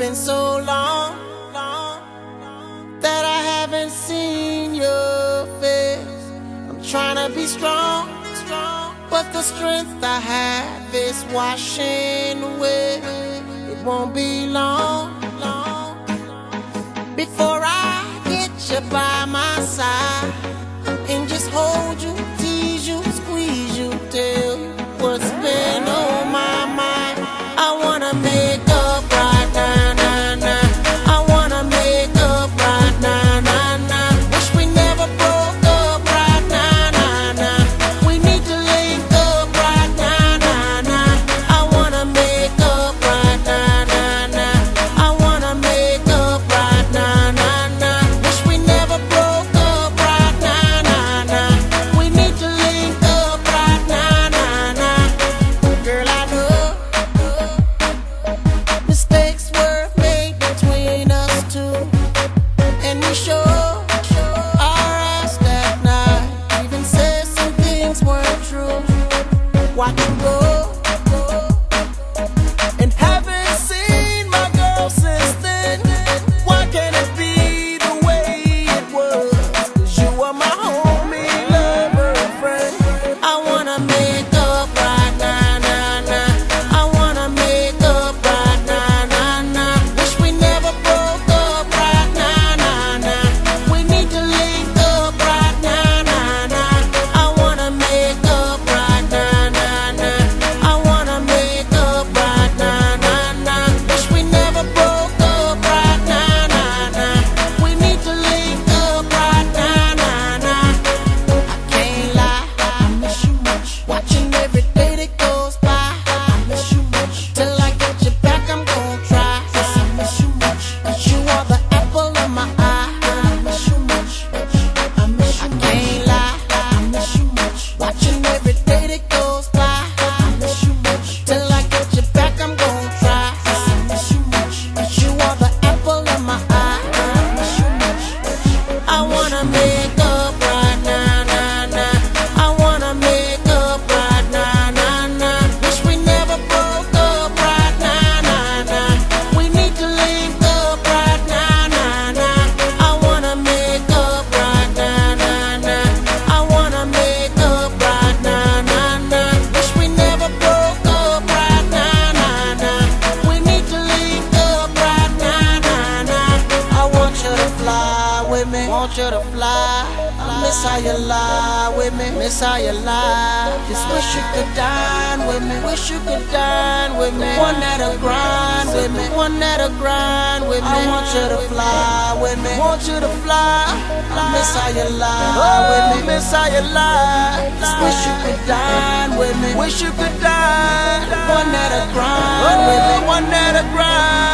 been so long, long that I haven't seen your face. I'm trying to be strong, strong, but the strength I have is washing away. It won't be long, long before I get you by my watch and go. with me. Want you to fly. I miss how you lie with me. Miss how you lie. Just wish you could dine with me. Wish you could dine with me. The one that'll grind with me. The one that'll grind with me. I want you to fly with me. Want you to fly. I miss how you lie with me. Miss how you lie. Just wish you could dine with me. Wish you could dine. One that'll grind with me. One that'll grind.